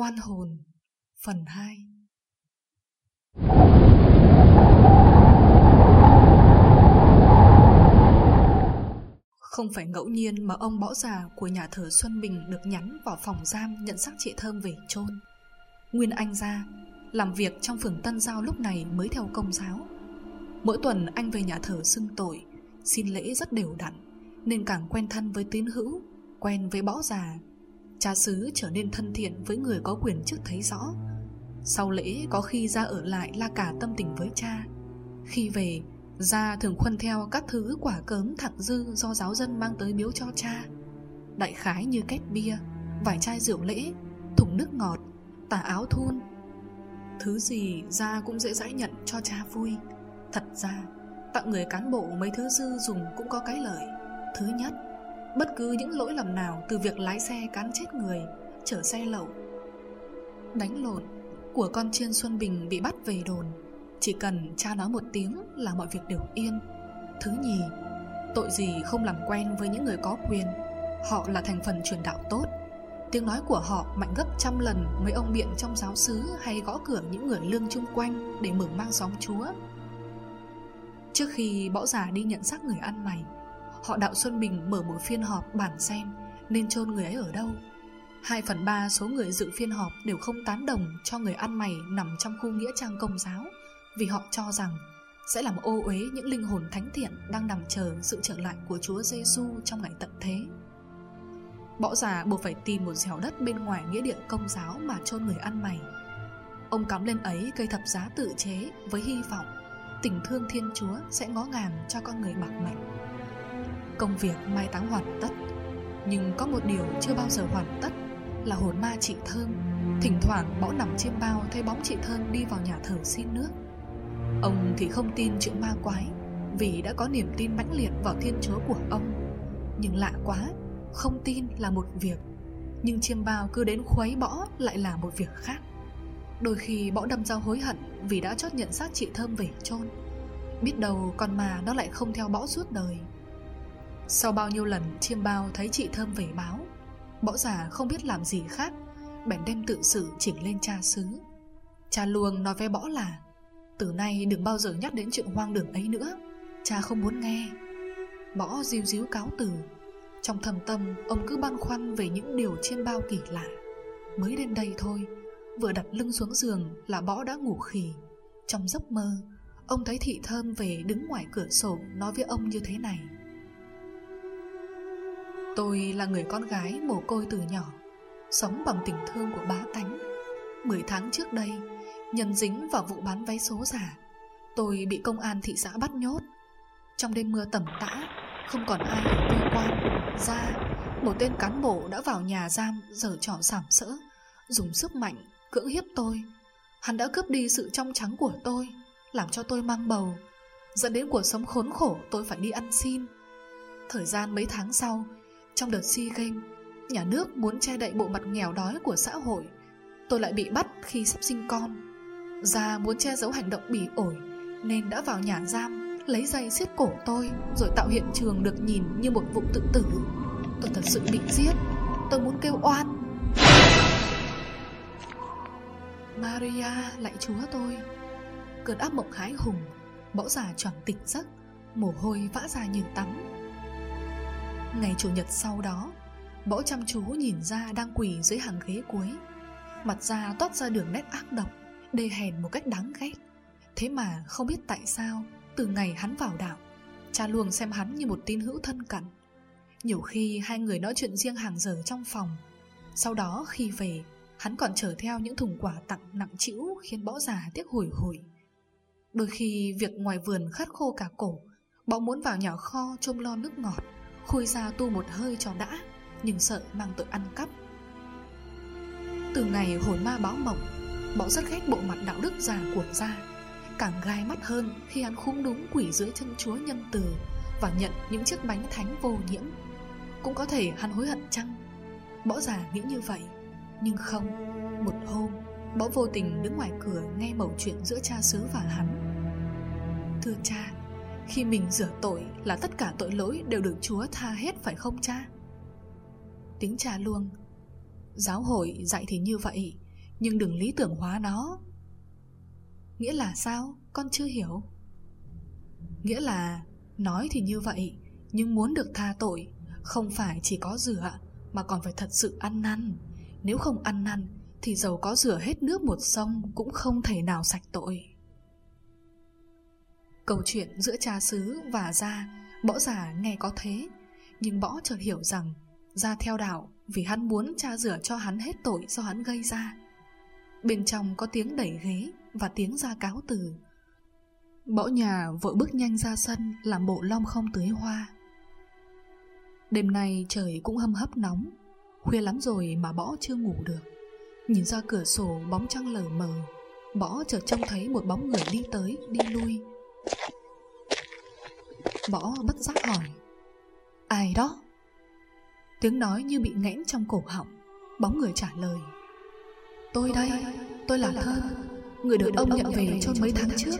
Oan hồn Phần 2 Không phải ngẫu nhiên mà ông bỏ già của nhà thờ Xuân Bình được nhắn vào phòng giam nhận xác chị Thơm về chôn. Nguyên Anh ra, làm việc trong phường Tân Giao lúc này mới theo công giáo. Mỗi tuần anh về nhà thờ xưng tội, xin lễ rất đều đặn, nên càng quen thân với tín hữu, quen với bỏ già. Cha xứ trở nên thân thiện với người có quyền chức thấy rõ. Sau lễ có khi ra ở lại la cả tâm tình với cha. Khi về, Gia thường khuân theo các thứ quả cớm thẳng dư do giáo dân mang tới biếu cho cha Đại khái như két bia, vài chai rượu lễ, thùng nước ngọt, tà áo thun Thứ gì Gia cũng dễ dãi nhận cho cha vui Thật ra, tặng người cán bộ mấy thứ dư dùng cũng có cái lợi Thứ nhất, bất cứ những lỗi lầm nào từ việc lái xe cán chết người, chở xe lậu Đánh lộn, của con chiên Xuân Bình bị bắt về đồn chỉ cần cha nói một tiếng là mọi việc đều yên. Thứ nhì Tội gì không làm quen với những người có quyền Họ là thành phần truyền đạo tốt. Tiếng nói của họ mạnh gấp trăm lần Mấy ông biện trong giáo xứ Hay gõ cửa những người lương chung quanh Để mở mang sóng chúa. Trước khi bỏ già đi nhận xác người ăn mày Họ đạo Xuân Bình mở một phiên họp bản xem Nên chôn người ấy ở đâu 2 phần 3 số người dự phiên họp đều không tán đồng cho người ăn mày nằm trong khu nghĩa trang công giáo, vì họ cho rằng sẽ làm ô uế những linh hồn thánh thiện đang nằm chờ sự trở lại của Chúa Giêsu trong ngày tận thế. Bỏ già buộc phải tìm một dẻo đất bên ngoài nghĩa địa công giáo mà chôn người ăn mày. Ông cắm lên ấy cây thập giá tự chế với hy vọng tình thương Thiên Chúa sẽ ngó ngàng cho con người bạc mệnh. Công việc mai táng hoàn tất, nhưng có một điều chưa bao giờ hoàn tất là hồn ma chị Thơm. Thỉnh thoảng bỏ nằm trên bao thấy bóng chị Thơm đi vào nhà thờ xin nước. Ông thì không tin chuyện ma quái Vì đã có niềm tin mãnh liệt vào thiên chúa của ông. Nhưng lạ quá Không tin là một việc. Nhưng chiêm bao cứ đến khuấy bỏ lại là một việc khác. Đôi khi bỏ đâm dao hối hận Vì đã chót nhận xác chị Thơm về chôn. Biết đâu con mà nó lại không theo bỏ suốt đời. Sau bao nhiêu lần chiêm bao thấy chị Thơm về báo Bỏ già không biết làm gì khác, Bèn đem tự sự chỉnh lên cha xứ. Cha luồng nói với bỏ là, từ nay đừng bao giờ nhắc đến chuyện hoang đường ấy nữa, Cha không muốn nghe. Bỏ diêu díu cáo từ. Trong thầm tâm, ông cứ băn khoăn Về những điều chiêm bao kỳ lạ. Mới đến đây thôi, Vừa đặt lưng xuống giường là bỏ đã ngủ khì. Trong giấc mơ, Ông thấy thị thơm về đứng ngoài cửa sổ Nói với ông như thế này. Tôi là người con gái mồ côi từ nhỏ, Sống bằng tình thương của bá tánh. Mười tháng trước đây, Nhân dính vào vụ bán vé số giả, Tôi bị công an thị xã bắt nhốt. Trong đêm mưa tầm tã, Không còn ai ở cơ quan Ra Một tên cán bộ đã vào nhà giam giở trò sảm sỡ, Dùng sức mạnh cưỡng hiếp tôi. Hắn đã cướp đi sự trong trắng của tôi, Làm cho tôi mang bầu, Dẫn đến cuộc sống khốn khổ, tôi phải đi ăn xin. Thời gian mấy tháng sau trong đợt SEA Games, Nhà nước muốn che đậy bộ mặt nghèo đói của xã hội. Tôi lại bị bắt khi sắp sinh con. Gia muốn che giấu hành động bỉ ổi, Nên đã vào nhà giam, Lấy dây siết cổ tôi, Rồi tạo hiện trường được nhìn như một vụ tự tử. Tôi thật sự bị giết. Tôi muốn kêu oan. Maria lại chúa tôi. Cơn áp mộng hái hùng Bỏ già choàng tỉnh giấc, Mồ hôi vã ra như tắm. Ngày chủ nhật sau đó Bỏ chăm chú nhìn ra đang quỳ dưới hàng ghế cuối. Mặt ra toát ra đường nét ác độc, Đê hèn một cách đáng ghét. Thế mà không biết tại sao, Từ ngày hắn vào đạo, Cha luôn xem hắn như một tin hữu thân cận. Nhiều khi hai người nói chuyện riêng hàng giờ trong phòng. Sau đó khi về, Hắn còn chở theo những thùng quà tặng nặng trĩu Khiến bõ già tiếc hủi hủi. Đôi khi việc ngoài vườn khát khô cả cổ Bõ muốn vào nhà kho trông lo nước ngọt. Khui ra tu một hơi cho đã, Nhưng sợ mang tội ăn cắp. Từ ngày hồi ma báo mộng Bõ rất ghét bộ mặt đạo đức già của gia. Càng gai mắt hơn khi hắn khung đúng quỷ dưới chân chúa nhân từ Và nhận những chiếc bánh thánh vô nhiễm. Cũng có thể hắn hối hận chăng? Bõ già nghĩ như vậy, Nhưng không. Một hôm, Bõ vô tình đứng ngoài cửa nghe mẩu chuyện giữa cha xứ và hắn. Thưa cha khi mình rửa tội là tất cả tội lỗi đều được Chúa tha hết phải không cha? Tiếng cha luông. Giáo hội dạy thì như vậy, Nhưng đừng lý tưởng hóa nó. Nghĩa là sao? Con chưa hiểu. Nghĩa là Nói thì như vậy, Nhưng muốn được tha tội, Không phải chỉ có rửa Mà còn phải thật sự ăn năn. Nếu không ăn năn Thì dầu có rửa hết nước một sông Cũng không thể nào sạch tội. Câu chuyện giữa cha xứ và gia bõ già nghe có thế. Nhưng bõ chợt hiểu rằng, Gia theo đạo vì hắn muốn cha rửa cho hắn hết tội do hắn gây ra. Bên trong có tiếng đẩy ghế Và tiếng ra cáo từ. Bõ nhà, vội bước nhanh ra sân, Làm bộ long không tưới hoa. Đêm nay trời cũng hâm hấp nóng, Khuya lắm rồi mà bõ chưa ngủ được. Nhìn ra cửa sổ bóng trăng lờ mờ bõ chợt trông thấy một bóng người đi tới, Đi lui. Bỏ bất giác hỏi Ai đó? Tiếng nói như bị nghẽn trong cổ họng Bóng người trả lời Tôi đây, tôi là Thơm Người được ông nhận về cho mấy tháng trước.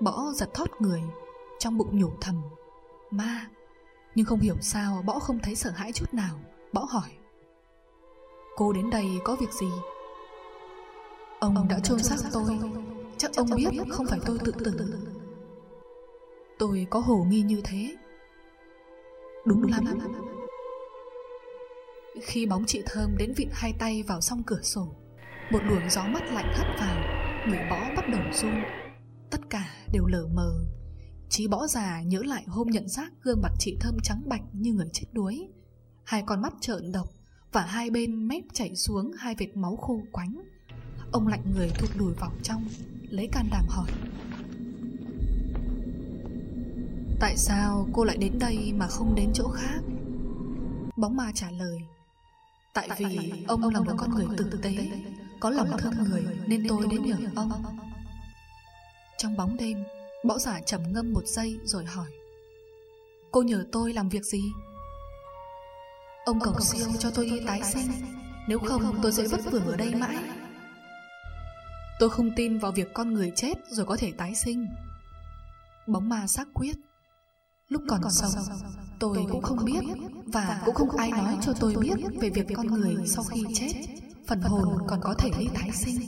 Bỏ giật thót người Trong bụng nhủ thầm Ma Nhưng không hiểu sao Bỏ không thấy sợ hãi chút nào. Bỏ hỏi Cô đến đây có việc gì? Ông, ông đã chôn xác tôi Chắc ông biết không phải tôi tự tử Tôi có hồ nghi như thế. Đúng lắm. Khi bóng chị Thơm đến vịn hai tay vào song cửa sổ Một luồng gió mắt lạnh hắt vào Người bõ bắt đầu run. Tất cả đều lờ mờ. Chí bõ già nhớ lại hôm nhận xác Gương mặt chị Thơm trắng bạch như người chết đuối. Hai con mắt trợn độc Và hai bên mép chảy xuống Hai vệt máu khô quánh. Ông lạnh người thụt lùi vào trong Lấy can đảm hỏi. Tại sao cô lại đến đây mà không đến chỗ khác? Bóng ma trả lời Tại vì ông là một con người tử tế Có lòng thương người Nên tôi đến nhờ ông. Trong bóng đêm Bõ giả trầm ngâm một giây rồi hỏi Cô nhờ tôi làm việc gì? Ông cầu siêu cho tôi đi tái sinh Nếu không tôi sẽ vất vưởng ở đây mãi Tôi không tin vào việc con người chết rồi có thể tái sinh. Bóng ma xác quyết. Lúc còn sống Tôi cũng không biết Và cũng không ai nói cho tôi biết Về việc con người sau khi chết Phần hồn còn có thể đi tái sinh.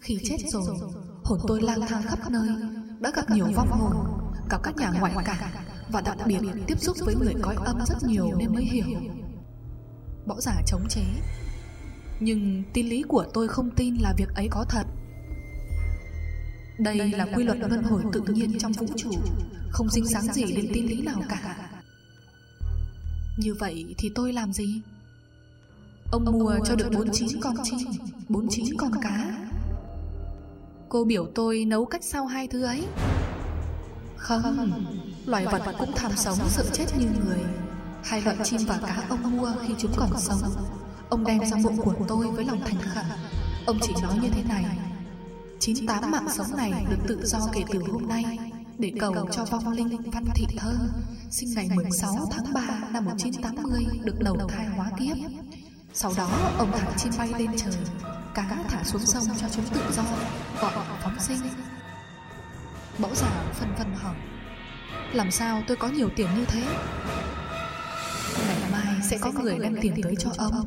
Khi chết rồi Hồn tôi lang thang khắp nơi Đã gặp nhiều vong hồn Gặp các nhà ngoại cảm Và đặc biệt tiếp xúc với người cõi âm rất nhiều Nên mới hiểu. Bỏ giả chống chế. Nhưng tin lý của tôi không tin là việc ấy có thật Đây là quy luật luân hồi tự nhiên trong vũ trụ không dính dáng gì đến tin lý nào cả. Như vậy thì tôi làm gì? Ông mua cho được 49 con chim 49 con cá. Cô biểu tôi nấu cách sao hai thứ ấy. Không Loài vật cũng tham sống sợ chết như người. Hai loại chim và cá ông mua khi chúng còn sống. Ông đem sang bụng của tôi với lòng thành khẩn. Ông chỉ nói như thế này 98 mạng sống này được tự do kể từ hôm nay để cầu cho vong linh Văn Thị Thơ sinh ngày 16 tháng 3 năm 1980 được đầu thai hóa kiếp. Sau đó ông thả chim bay lên trời, cá thả xuống sông cho chúng tự do, gọi phóng sinh. bỗ giả phân vân hỏi, làm sao tôi có nhiều tiền như thế? Ngày mai sẽ có người đem tiền tới cho ông.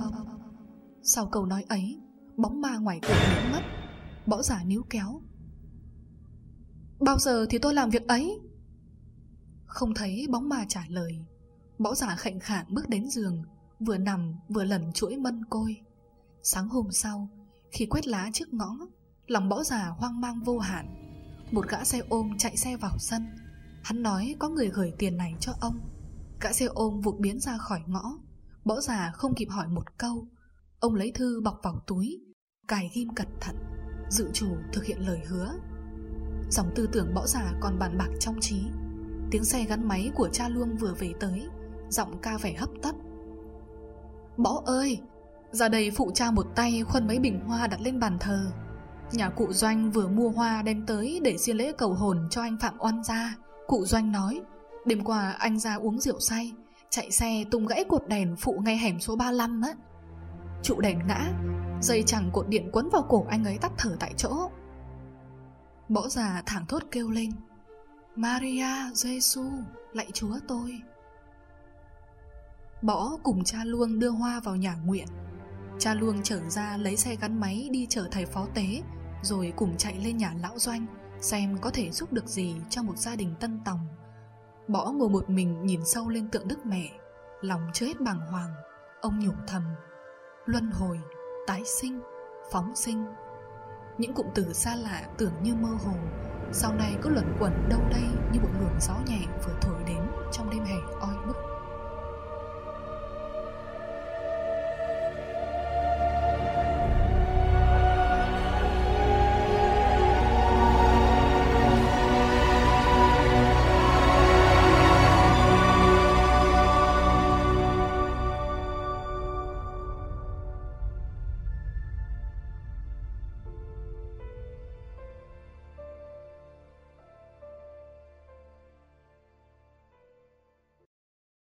Sau câu nói ấy, bóng ma ngoài cửa biến mất, bỏ giả níu kéo. Bao giờ thì tôi làm việc ấy? Không thấy bóng ma trả lời. Bõ giả khệnh khạng bước đến giường, Vừa nằm vừa lẩn chuỗi mân côi. Sáng hôm sau, Khi quét lá trước ngõ, Lòng bõ giả hoang mang vô hạn. Một gã xe ôm chạy xe vào sân. Hắn nói có người gửi tiền này cho ông. Gã xe ôm vụt biến ra khỏi ngõ. Bõ giả không kịp hỏi một câu. Ông lấy thư bọc vào túi, Cài ghim cẩn thận. Dự chủ thực hiện lời hứa. Dòng tư tưởng bõ giả còn bàn bạc trong trí. Tiếng xe gắn máy của cha Luông vừa về tới, Giọng ca vẻ hấp tấp. Bõ ơi, Ra đây phụ cha một tay khuân mấy bình hoa đặt lên bàn thờ. Nhà cụ Doanh vừa mua hoa đem tới Để xin lễ cầu hồn cho anh Phạm Oan gia. Cụ Doanh nói. Đêm qua anh ra uống rượu say, Chạy xe tung gãy cột đèn phụ ngay hẻm số 35 á. Trụ đèn ngã Dây chẳng cột điện quấn vào cổ anh ấy tắt thở tại chỗ. Bõ già thẳng thốt kêu lên Maria, Giêsu, lạy chúa tôi. Bõ cùng cha Luông đưa hoa vào nhà nguyện. Cha Luông trở ra lấy xe gắn máy đi chở thầy phó tế Rồi cùng chạy lên nhà lão doanh Xem có thể giúp được gì cho một gia đình tân tòng. Bõ ngồi một mình nhìn sâu lên tượng đức mẹ Lòng chưa hết bàng hoàng Ông nhủ thầm Luân hồi, tái sinh, phóng sinh. Những cụm từ xa lạ tưởng như mơ hồ Sau này cứ luẩn quẩn đâu đây như một luồng gió nhẹ vừa thổi đến trong đêm hè oi bức.